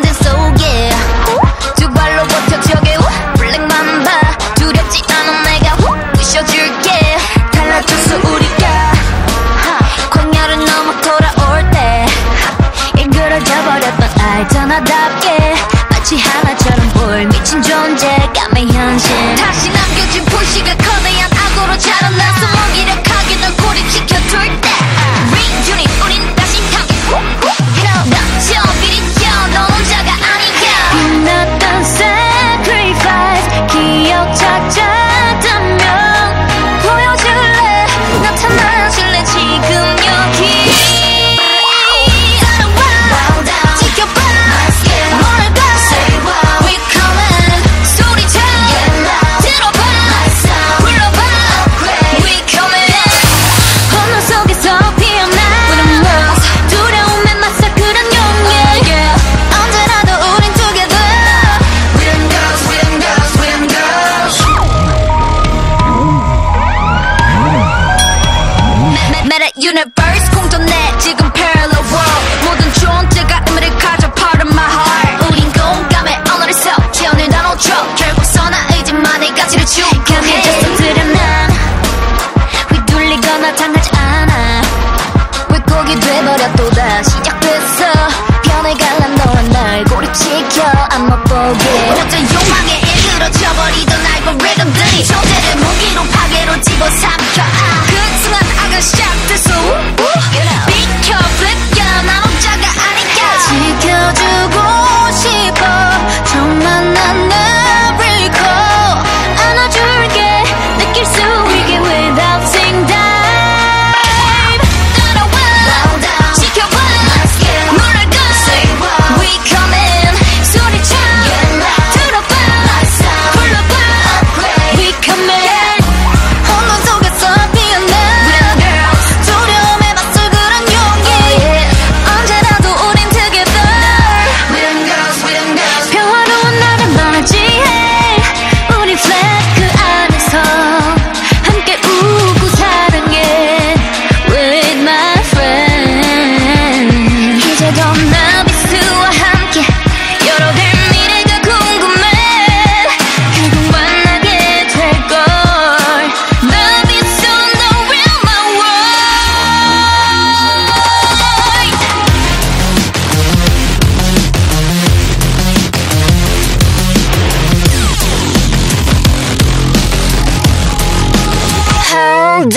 전쟁 속에? 두 발로 버텨 적의 블랙맘바. 두렵지 않은 내가 부셔줄게. 달라졌어 우리가 광야를 넘어 돌아올 때 이끌어져 버렸던 알잖아답게 마치 하나처럼 볼 미친 존재감에 universe 공존해. 지금 parallel world. 모든 존재가 의미를 가져 part of my heart. 우린 공감의 언어를 써. 기운을 나눠줘. 결국 선한 의지만의 가치를 추구해 강해져서 난 휘둘리거나 당하지 않아. 왜곡이 돼버려 또다 시작됐어. 변해갈란 너와 날 I'm not forget 어 Hold